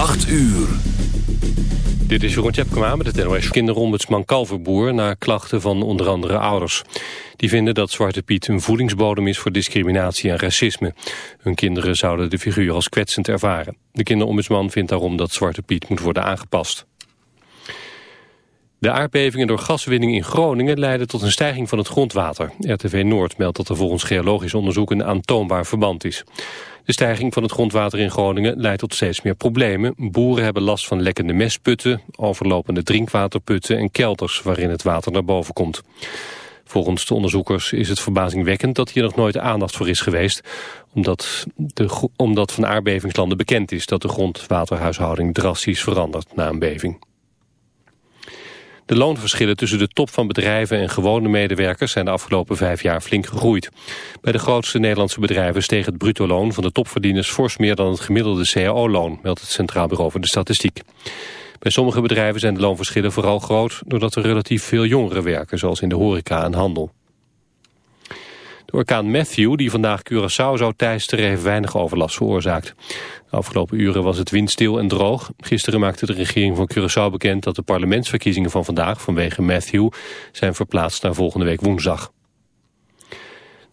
8 uur. Dit is Jeroen Tjepkema met het NOS kinderombudsman Kalverboer... naar klachten van onder andere ouders. Die vinden dat Zwarte Piet een voedingsbodem is voor discriminatie en racisme. Hun kinderen zouden de figuur als kwetsend ervaren. De kinderombudsman vindt daarom dat Zwarte Piet moet worden aangepast. De aardbevingen door gaswinning in Groningen leiden tot een stijging van het grondwater. RTV Noord meldt dat er volgens geologisch onderzoek een aantoonbaar verband is. De stijging van het grondwater in Groningen leidt tot steeds meer problemen. Boeren hebben last van lekkende mestputten, overlopende drinkwaterputten en kelders waarin het water naar boven komt. Volgens de onderzoekers is het verbazingwekkend dat hier nog nooit aandacht voor is geweest, omdat, de, omdat van aardbevingslanden bekend is dat de grondwaterhuishouding drastisch verandert na een beving. De loonverschillen tussen de top van bedrijven en gewone medewerkers zijn de afgelopen vijf jaar flink gegroeid. Bij de grootste Nederlandse bedrijven steeg het bruto loon van de topverdieners fors meer dan het gemiddelde cao-loon, meldt het Centraal Bureau voor de Statistiek. Bij sommige bedrijven zijn de loonverschillen vooral groot doordat er relatief veel jongeren werken, zoals in de horeca en handel. De orkaan Matthew, die vandaag Curaçao zou teisteren, heeft weinig overlast veroorzaakt. De afgelopen uren was het windstil en droog. Gisteren maakte de regering van Curaçao bekend dat de parlementsverkiezingen van vandaag vanwege Matthew zijn verplaatst naar volgende week woensdag.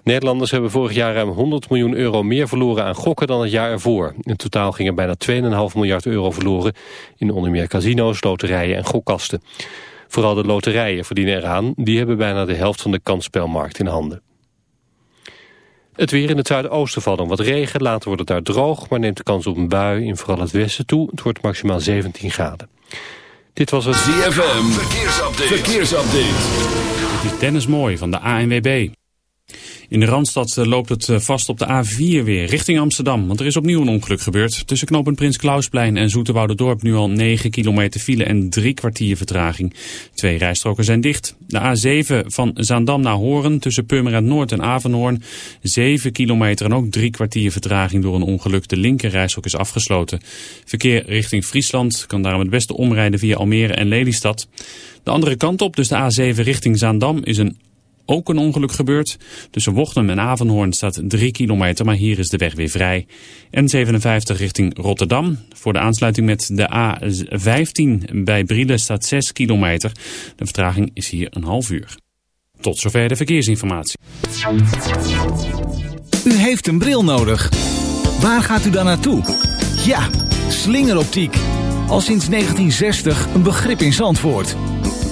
Nederlanders hebben vorig jaar ruim 100 miljoen euro meer verloren aan gokken dan het jaar ervoor. In totaal gingen bijna 2,5 miljard euro verloren in onder meer casino's, loterijen en gokkasten. Vooral de loterijen verdienen eraan, die hebben bijna de helft van de kansspelmarkt in handen. Het weer in het zuidoosten valt dan wat regen. Later wordt het daar droog, maar neemt de kans op een bui in vooral het westen toe. Het wordt maximaal 17 graden. Dit was het ZFM. Verkeersupdate. Verkeersupdate. Dit is Dennis Mooi van de ANWB. In de Randstad eh, loopt het eh, vast op de A4 weer richting Amsterdam. Want er is opnieuw een ongeluk gebeurd. Tussen knooppunt Prins Klausplein en Dorp nu al 9 kilometer file en drie kwartier vertraging. Twee rijstroken zijn dicht. De A7 van Zaandam naar Horen tussen Purmerend Noord en Avenhoorn. 7 kilometer en ook drie kwartier vertraging door een ongeluk. De linker rijstrook is afgesloten. Verkeer richting Friesland kan daarom het beste omrijden via Almere en Lelystad. De andere kant op, dus de A7 richting Zaandam, is een ook een ongeluk gebeurd. Tussen Wochtem en Avenhoorn staat 3 kilometer, maar hier is de weg weer vrij. N57 richting Rotterdam. Voor de aansluiting met de A15 bij Brielen staat 6 kilometer. De vertraging is hier een half uur. Tot zover de verkeersinformatie. U heeft een bril nodig. Waar gaat u dan naartoe? Ja, slingeroptiek. Al sinds 1960 een begrip in Zandvoort.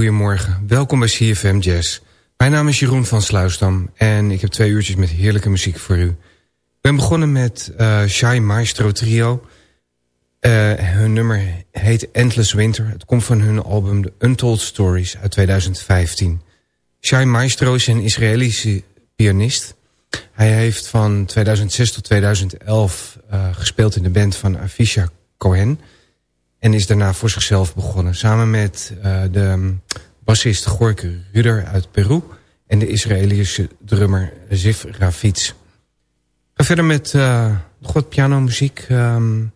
Goedemorgen. Welkom bij CFM Jazz. Mijn naam is Jeroen van Sluisdam en ik heb twee uurtjes met heerlijke muziek voor u. Ik ben begonnen met uh, Shai Maestro Trio. Uh, hun nummer heet Endless Winter. Het komt van hun album The Untold Stories uit 2015. Shai Maestro is een Israëlische pianist. Hij heeft van 2006 tot 2011 uh, gespeeld in de band van Avisha Cohen... En is daarna voor zichzelf begonnen. Samen met uh, de bassist Gorke Ruder uit Peru. En de Israëlische drummer Ziv Ravitz. Ga verder met uh, nog wat pianomuziek. Um,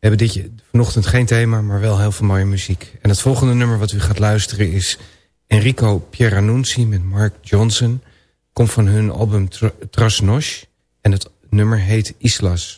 we hebben dit vanochtend geen thema, maar wel heel veel mooie muziek. En het volgende nummer wat u gaat luisteren is Enrico Pieranunzi met Mark Johnson. Komt van hun album Trasnosh. En het nummer heet Islas.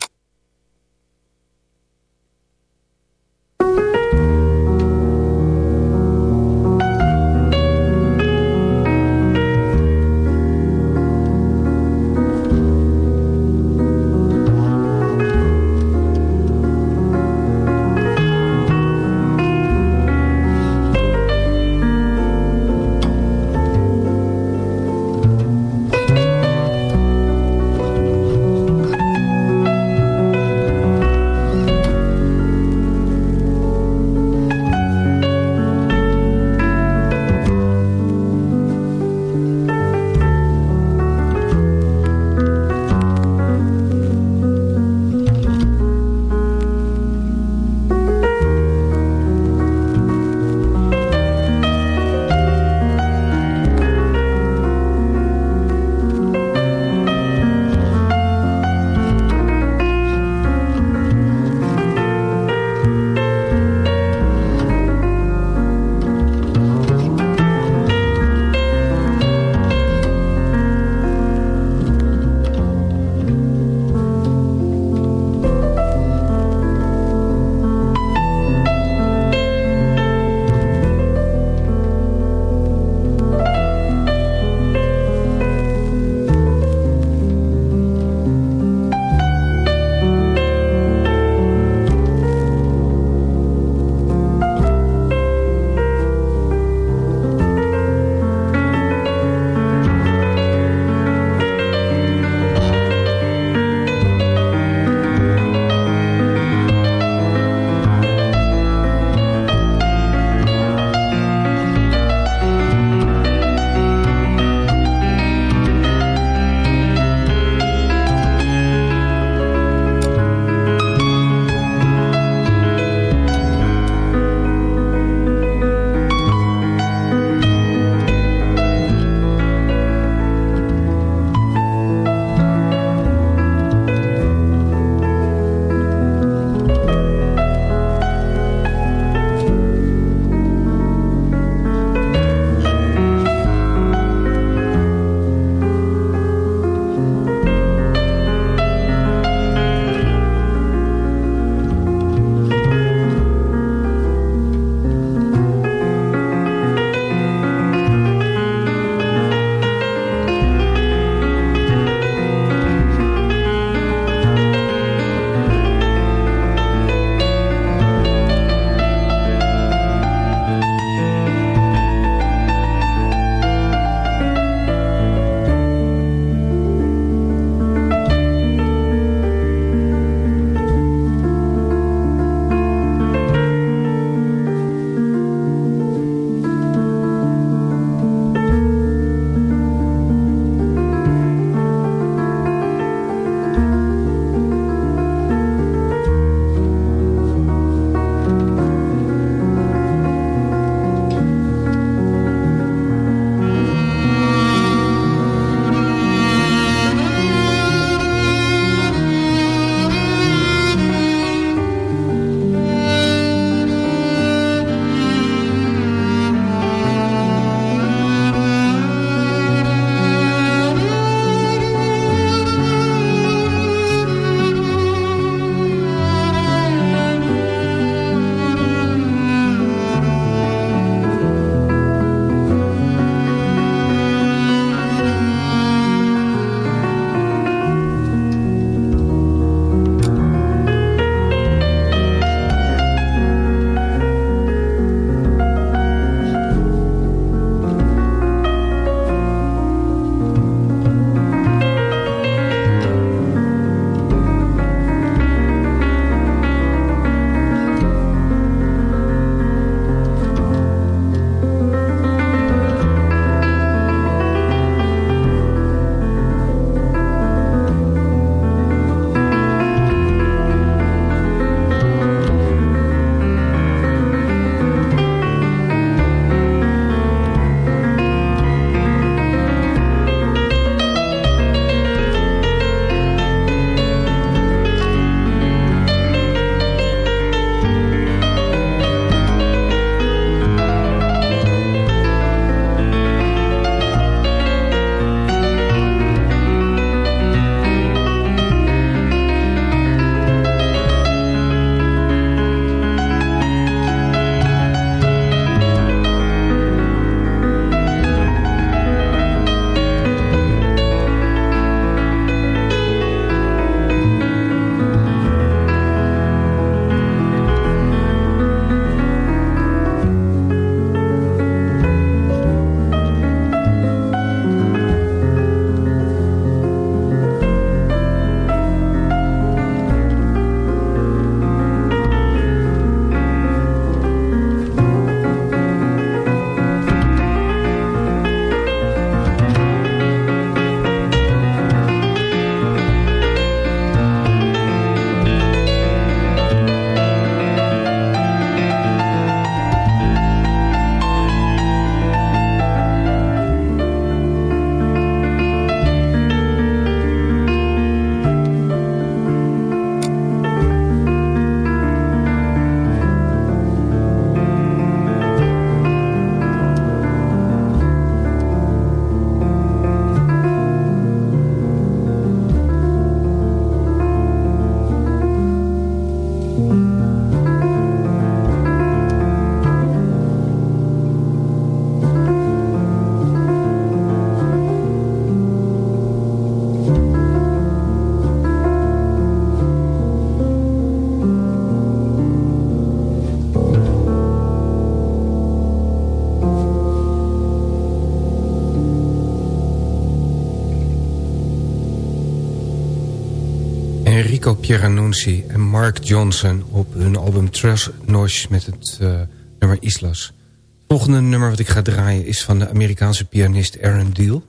En Mark Johnson op hun album Trust Noise met het uh, nummer Islas. Het volgende nummer wat ik ga draaien is van de Amerikaanse pianist Aaron Deal.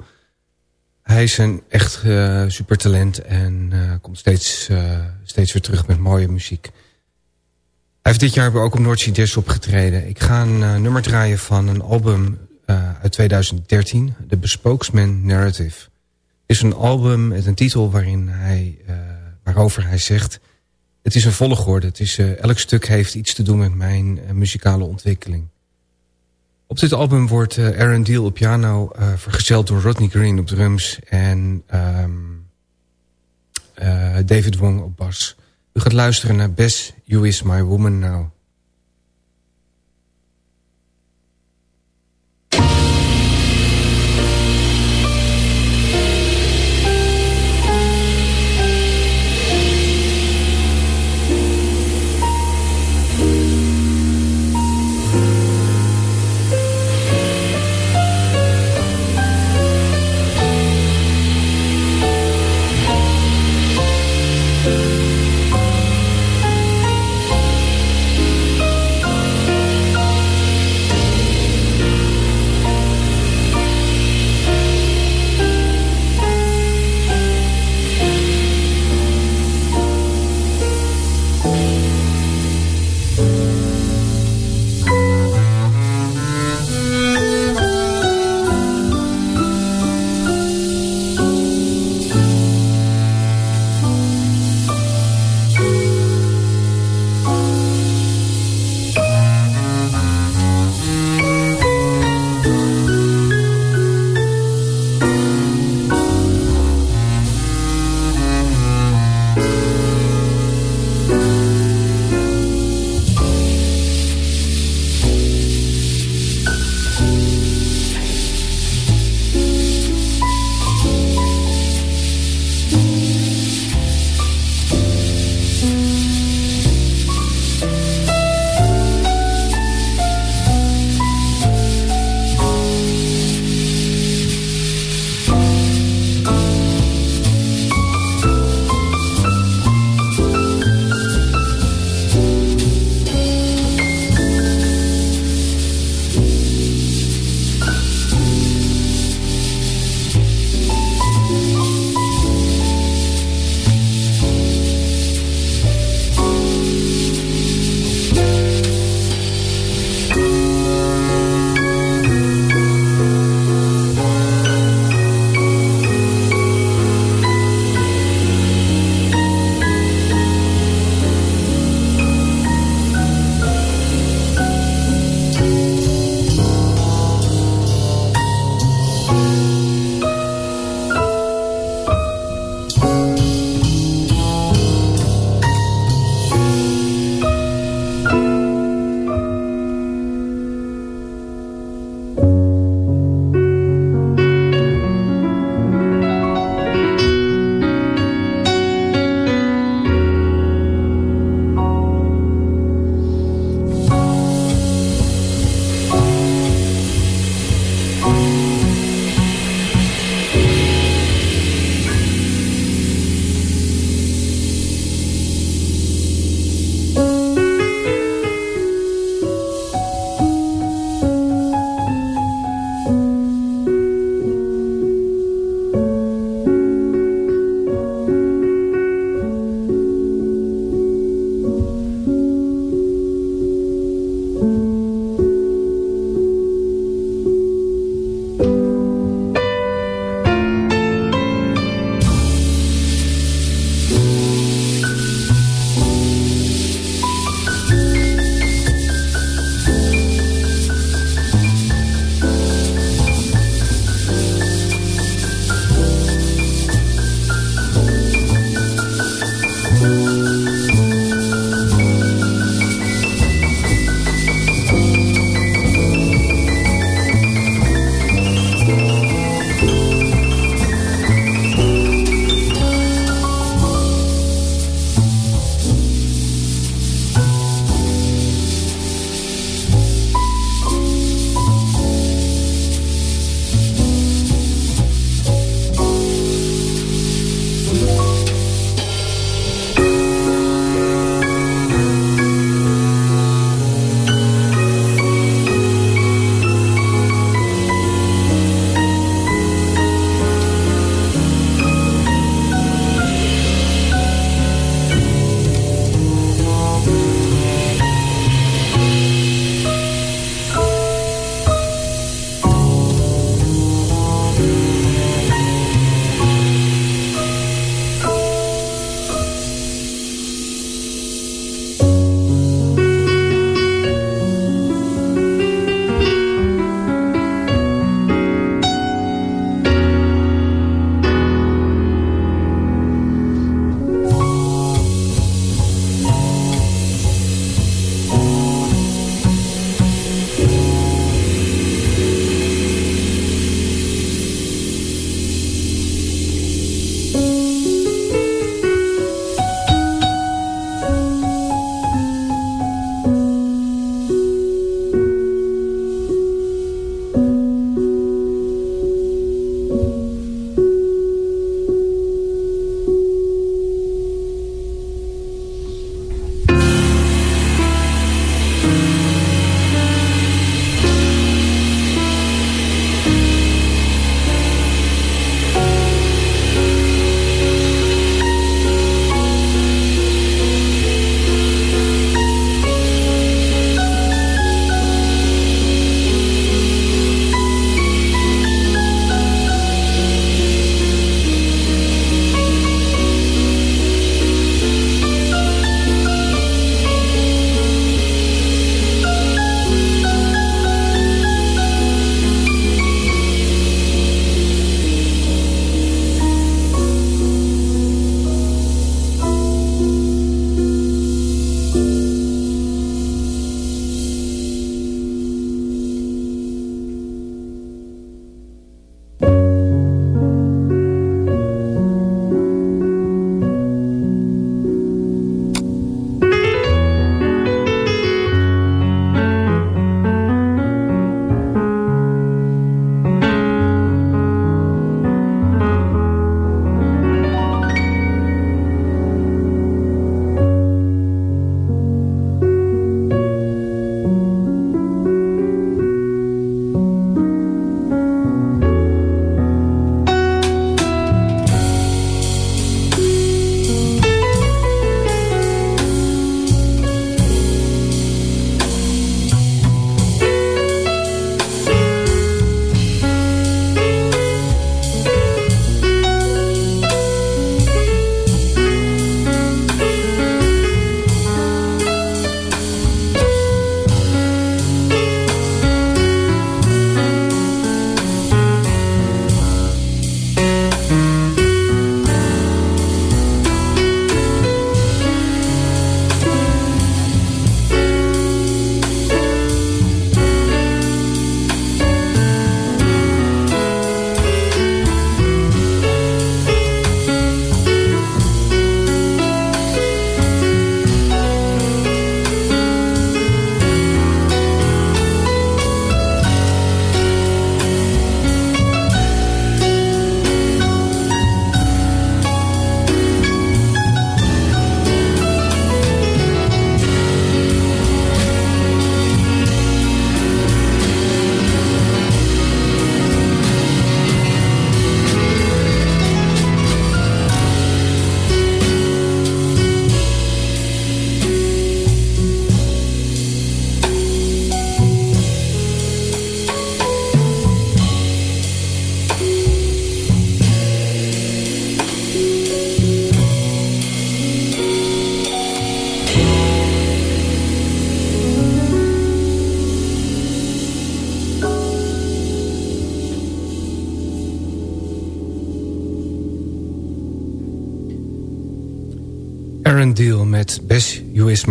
Hij is een echt uh, supertalent en uh, komt steeds, steeds weer terug met mooie muziek. Hij heeft dit jaar ook op Noordzee Jazz opgetreden. Ik ga een nummer draaien van een album uit 2013, The Bespokesman Narrative is een album met een titel waarin hij, waarover hij zegt... het is een volgorde, het is, uh, elk stuk heeft iets te doen met mijn uh, muzikale ontwikkeling. Op dit album wordt Aaron Deal op piano vergezeld door Rodney Green op drums... en um, David Wong op bas. U gaat luisteren naar Bess, You Is My Woman Now...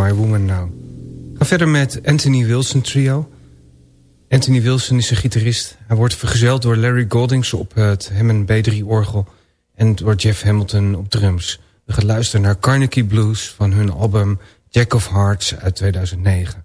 My Woman Now. Ga verder met Anthony Wilson Trio. Anthony Wilson is een gitarist. Hij wordt vergezeld door Larry Goldings op het Hammond B3-orgel... en door Jeff Hamilton op drums. We gaan luisteren naar Carnegie Blues van hun album Jack of Hearts uit 2009.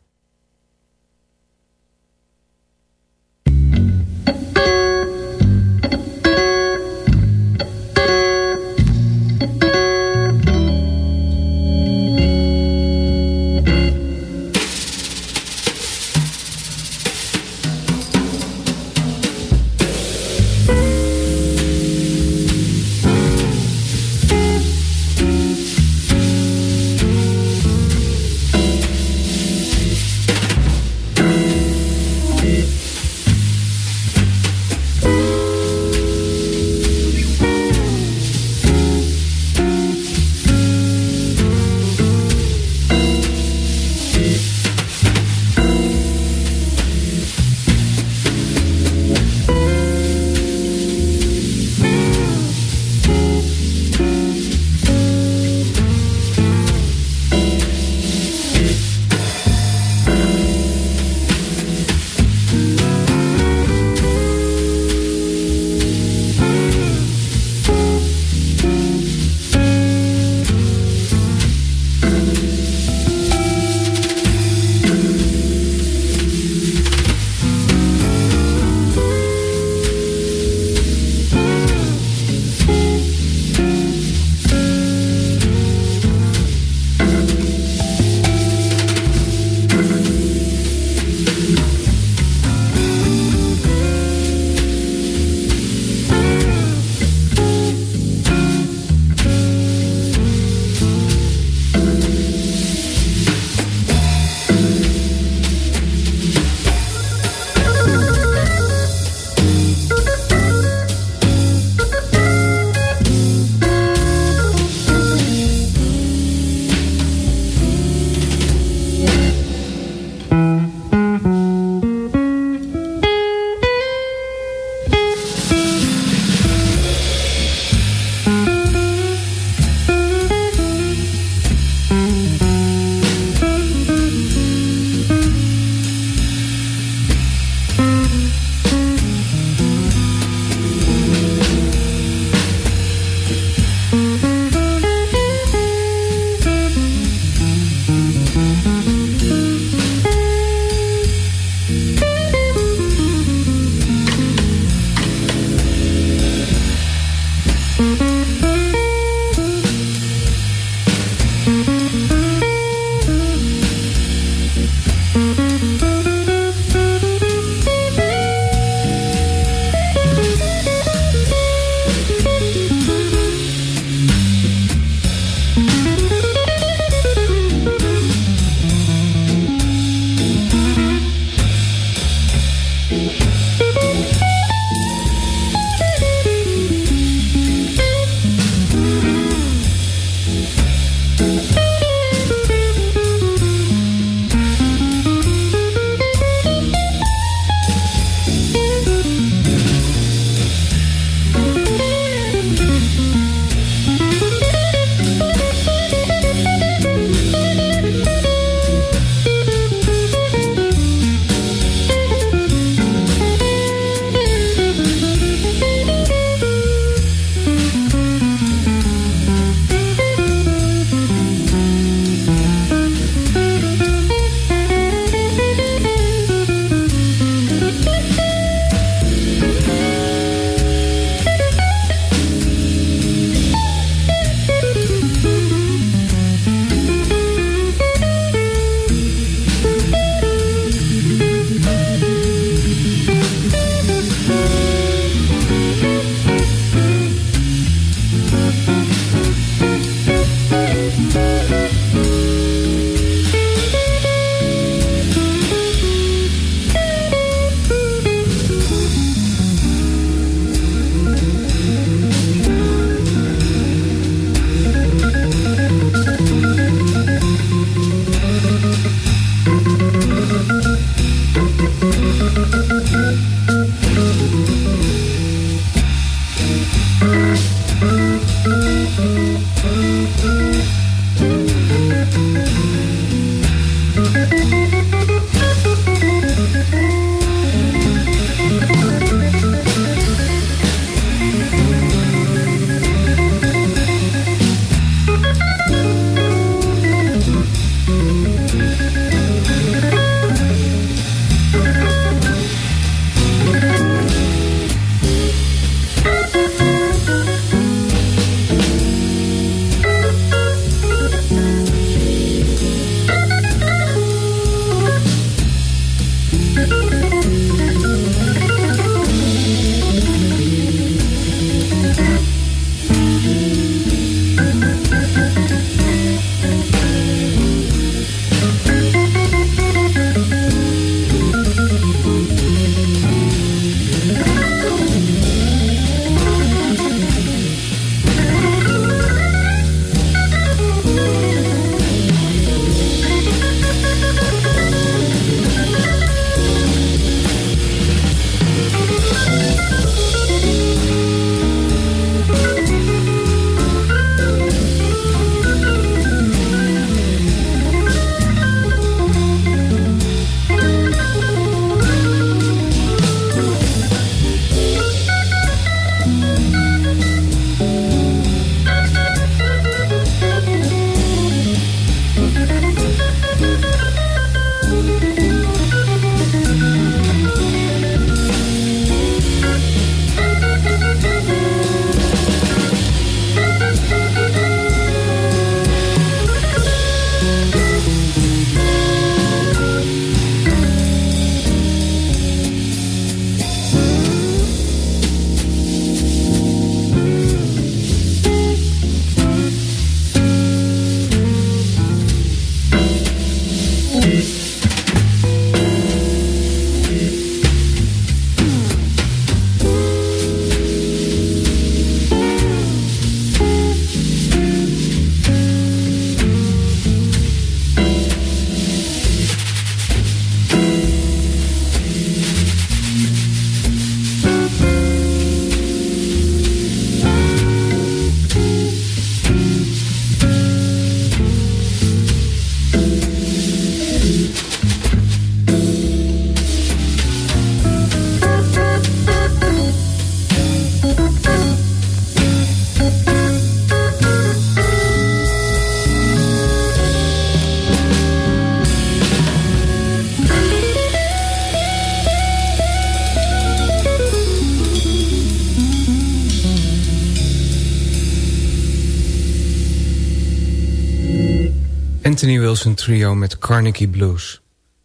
Anthony Wilson Trio met Carnegie Blues.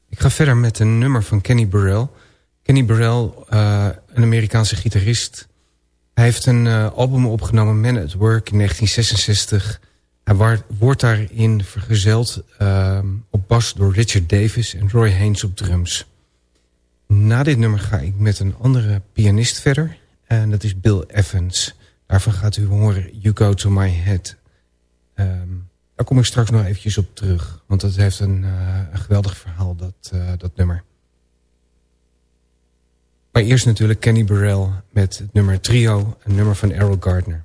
Ik ga verder met een nummer van Kenny Burrell. Kenny Burrell, uh, een Amerikaanse gitarist. Hij heeft een uh, album opgenomen, Man at Work, in 1966. Hij wordt daarin vergezeld uh, op bas door Richard Davis en Roy Haynes op drums. Na dit nummer ga ik met een andere pianist verder. En dat is Bill Evans. Daarvan gaat u horen You Go To My Head. Um, daar kom ik straks nog eventjes op terug. Want dat heeft een, uh, een geweldig verhaal, dat, uh, dat nummer. Maar eerst natuurlijk Kenny Burrell met het nummer Trio. Een nummer van Errol Gardner.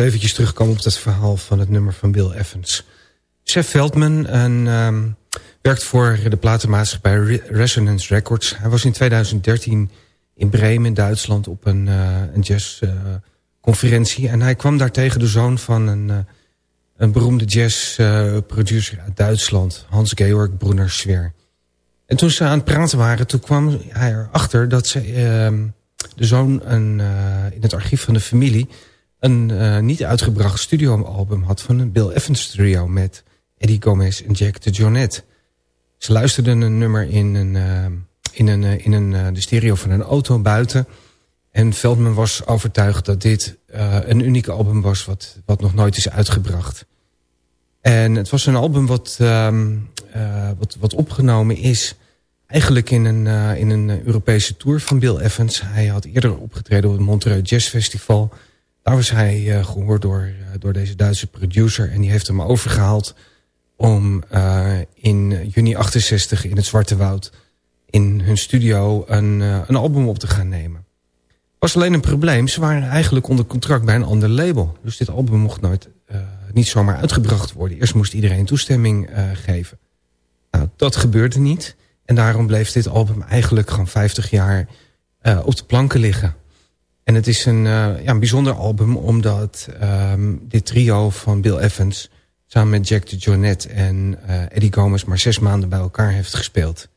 eventjes terugkomen op dat verhaal van het nummer van Bill Evans. Chef Veldman, een um, werkt voor de platenmaatschappij Resonance Records. Hij was in 2013 in Bremen Duitsland op een, uh, een jazzconferentie. en hij kwam daar tegen de zoon van een, een beroemde jazzproducer uit Duitsland. Hans-Georg Brunner-Schwer. En toen ze aan het praten waren, toen kwam hij erachter dat ze, ehm, de zoon een, in het archief van de familie een uh, niet uitgebracht studioalbum had van een Bill Evans trio met Eddie Gomez en Jack de Jonette. Ze luisterden een nummer in, een, uh, in, een, uh, in een, de stereo van een auto buiten. En Veldman was overtuigd dat dit een uniek album was wat, wat nog nooit is uitgebracht. En het was een album wat, um, wat, wat opgenomen is eigenlijk in een, in een Europese tour van Bill Evans. Hij had eerder opgetreden op het Montreux Jazz Festival... Daar was hij uh, gehoord door, uh, door deze Duitse producer. En die heeft hem overgehaald om uh, in juni 68 in het Zwarte Woud... in hun studio een, een album op te gaan nemen. was alleen een probleem. Ze waren eigenlijk onder contract bij een ander label. Dus dit album mocht nooit niet zomaar uitgebracht worden. Eerst moest iedereen toestemming geven. Nou, dat gebeurde niet. En daarom bleef dit album eigenlijk gewoon 50 jaar op de planken liggen. En het is een, uh, ja, een bijzonder album omdat um, dit trio van Bill Evans... samen met Jack de Jonette en uh, Eddie Gomez maar zes maanden bij elkaar heeft gespeeld.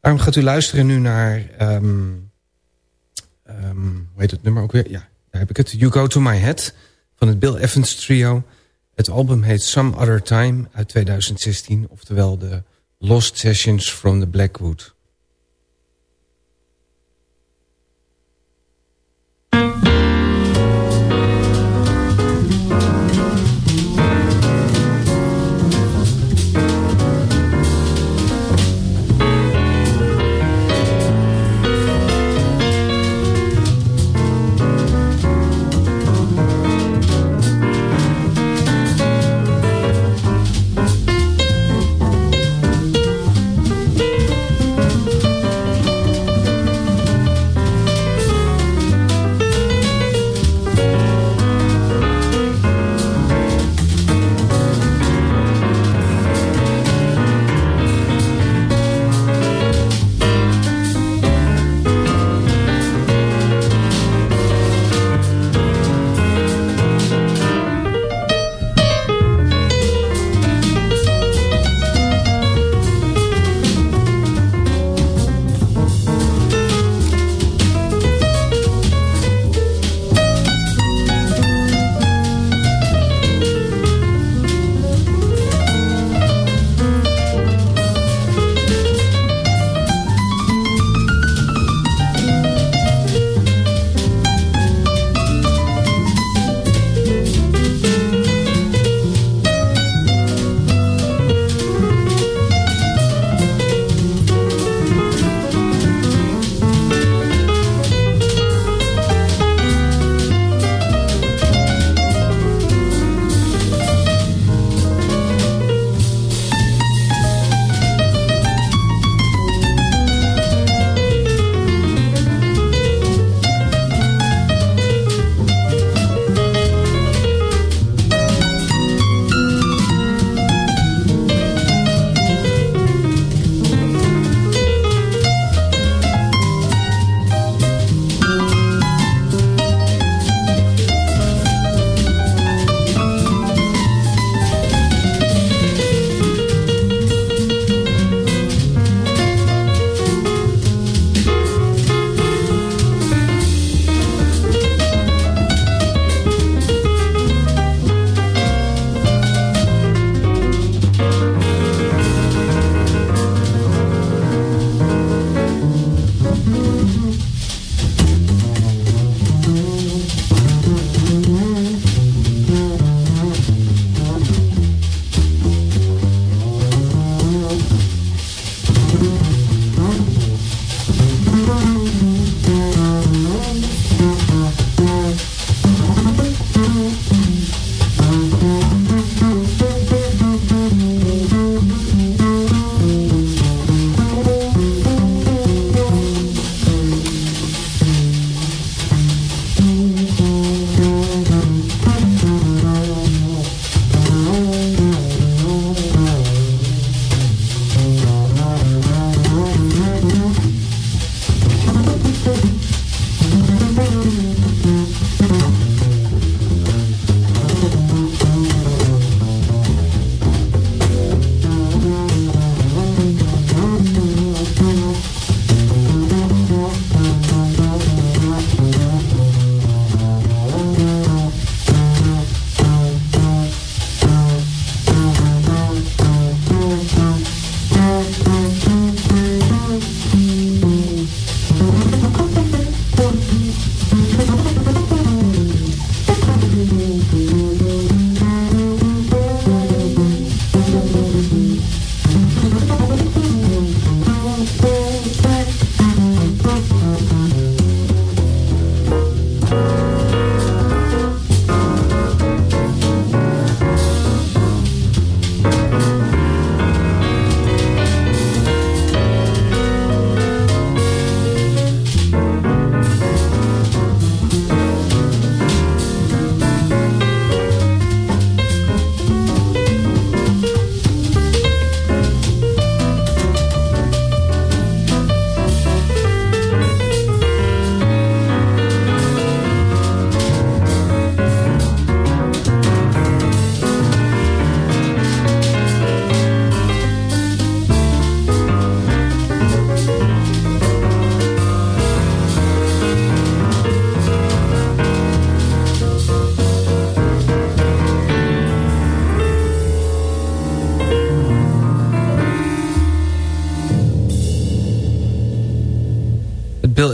Daarom gaat u luisteren nu naar... Um, um, hoe heet het nummer ook weer? Ja, daar heb ik het. You Go To My Head van het Bill Evans trio. Het album heet Some Other Time uit 2016. Oftewel de Lost Sessions from the Blackwood.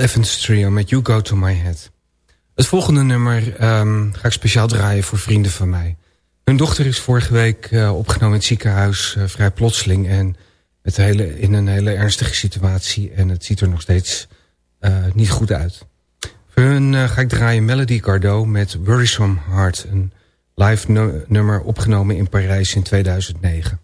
Evans Trio met You Go To My Head. Het volgende nummer um, ga ik speciaal draaien voor vrienden van mij. Hun dochter is vorige week uh, opgenomen in het ziekenhuis, uh, vrij plotseling... en het hele, in een hele ernstige situatie. En het ziet er nog steeds uh, niet goed uit. Voor hun ga ik draaien Melody Gardot met Worrisome Heart... een live nummer opgenomen in Parijs in 2009.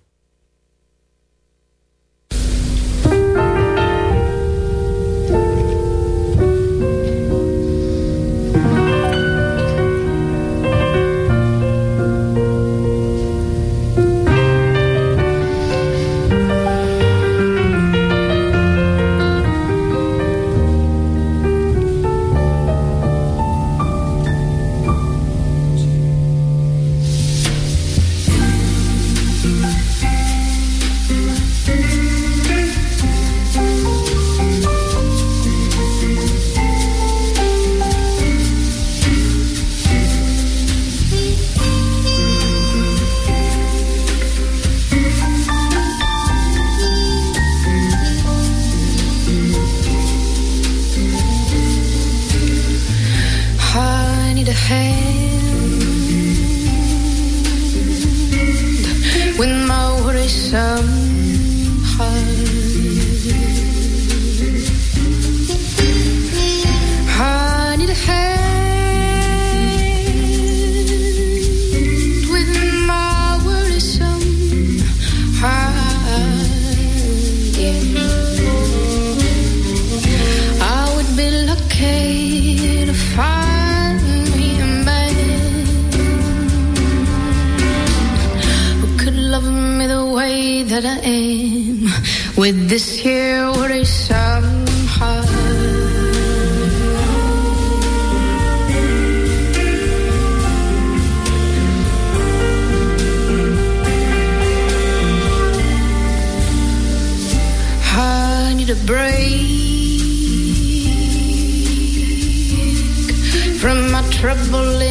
need a hand. When my worries are that I am with this here worry heart. I need a break from my trouble.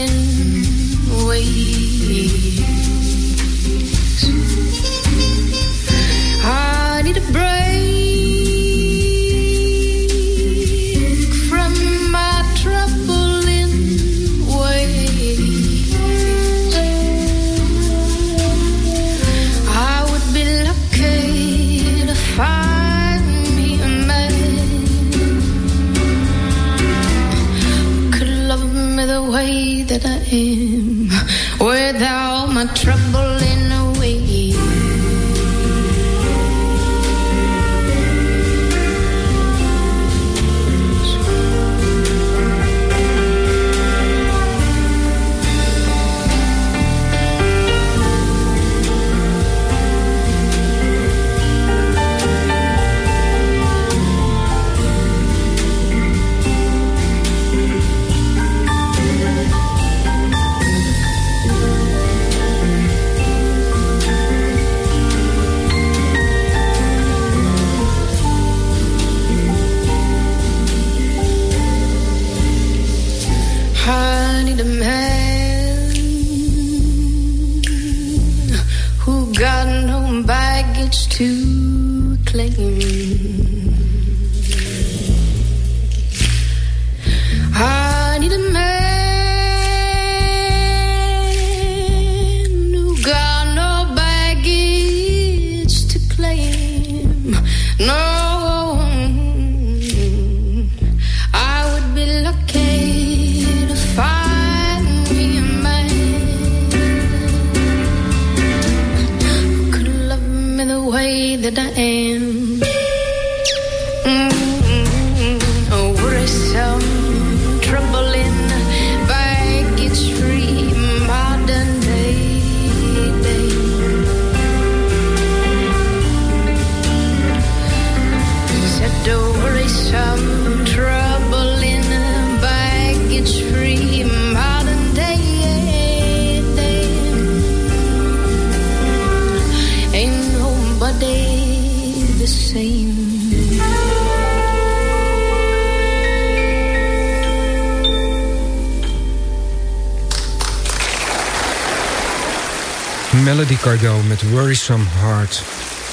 Worrisome Heart.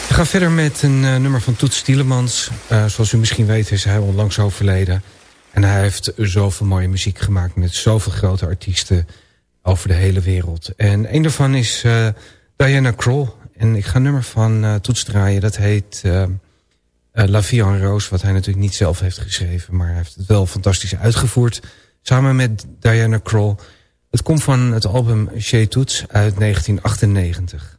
We ga verder met een uh, nummer van Toets Stielemans. Uh, zoals u misschien weet is hij onlangs overleden. En hij heeft zoveel mooie muziek gemaakt met zoveel grote artiesten over de hele wereld. En een daarvan is uh, Diana Kroll. En ik ga een nummer van Toets draaien. Dat heet La Vie en Rose. Wat hij natuurlijk niet zelf heeft geschreven. Maar hij heeft het wel fantastisch uitgevoerd. Samen met Diana Kroll. Het komt van het album Chez Toets uit 1998.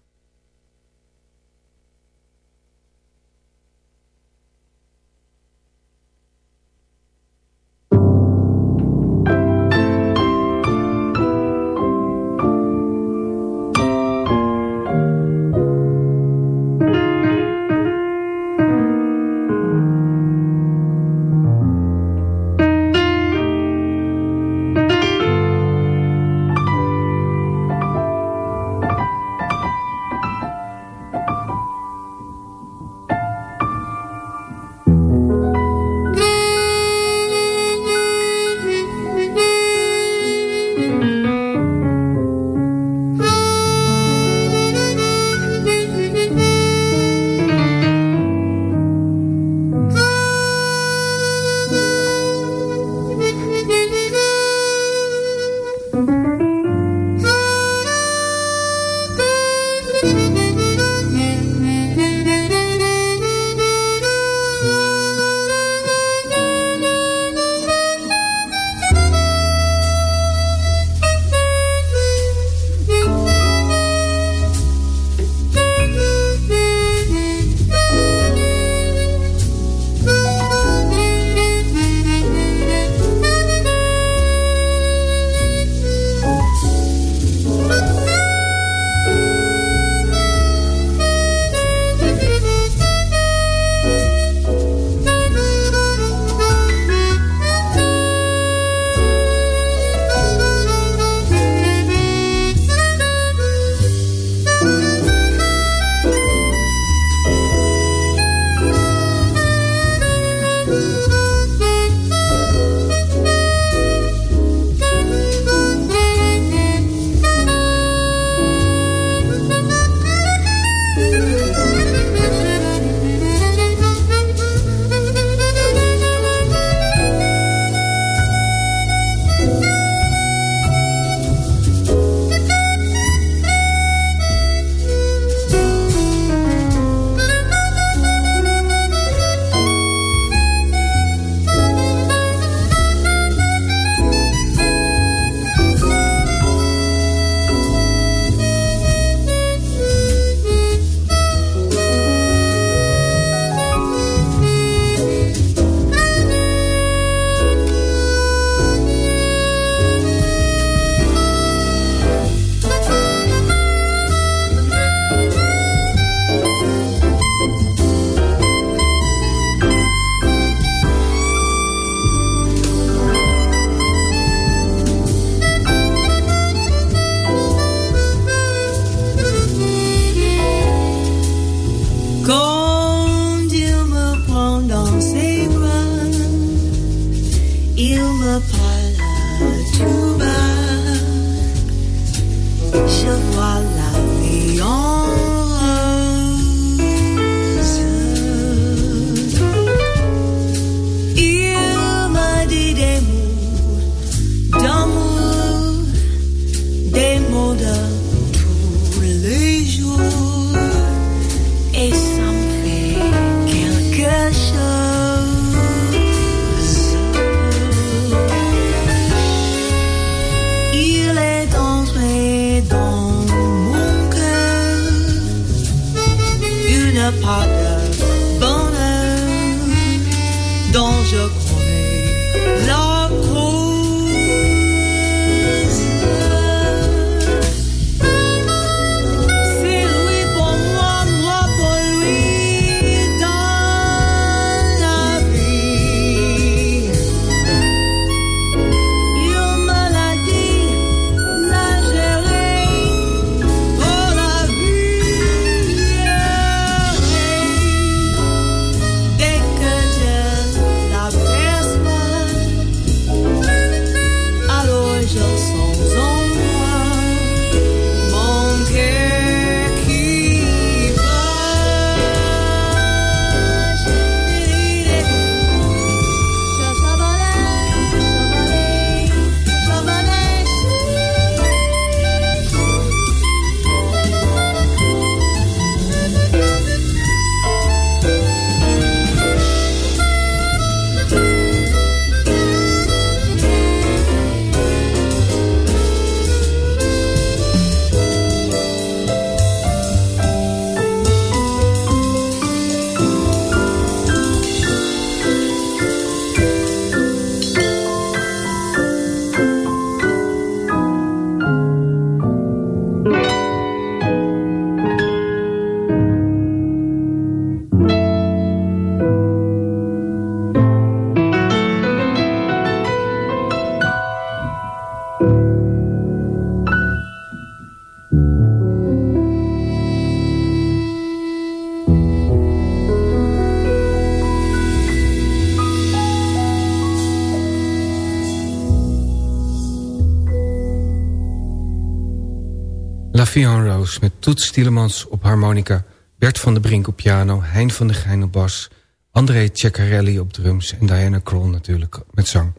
Met Toets Stielemans op harmonica... Bert van der Brink op piano, Hein van der Geijn op bas... André Ceccarelli op drums en Diana Kroll natuurlijk met zang.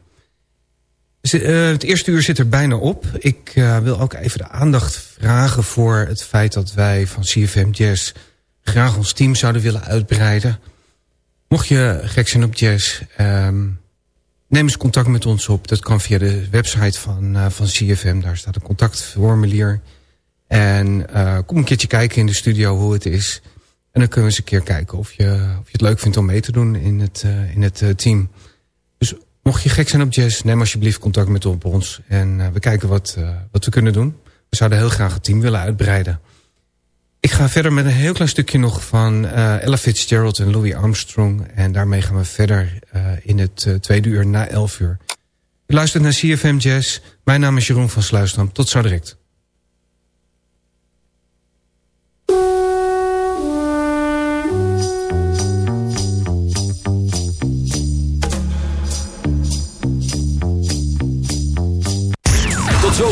Eh, het eerste uur zit er bijna op. Ik uh, wil ook even de aandacht vragen voor het feit dat wij van CFM Jazz... graag ons team zouden willen uitbreiden. Mocht je gek zijn op jazz, um, neem eens contact met ons op. Dat kan via de website van, uh, van CFM, daar staat een contactformulier... En uh, kom een keertje kijken in de studio hoe het is. En dan kunnen we eens een keer kijken of je, of je het leuk vindt om mee te doen in het, uh, in het uh, team. Dus mocht je gek zijn op jazz, neem alsjeblieft contact met op ons. En we kijken wat, wat we kunnen doen. We zouden heel graag het team willen uitbreiden. Ik ga verder met een heel klein stukje nog van Ella Fitzgerald en Louis Armstrong. En daarmee gaan we verder in het tweede uur na elf uur. U luistert naar CFM Jazz. Mijn naam is Jeroen van Sluisdam. Tot zo direct.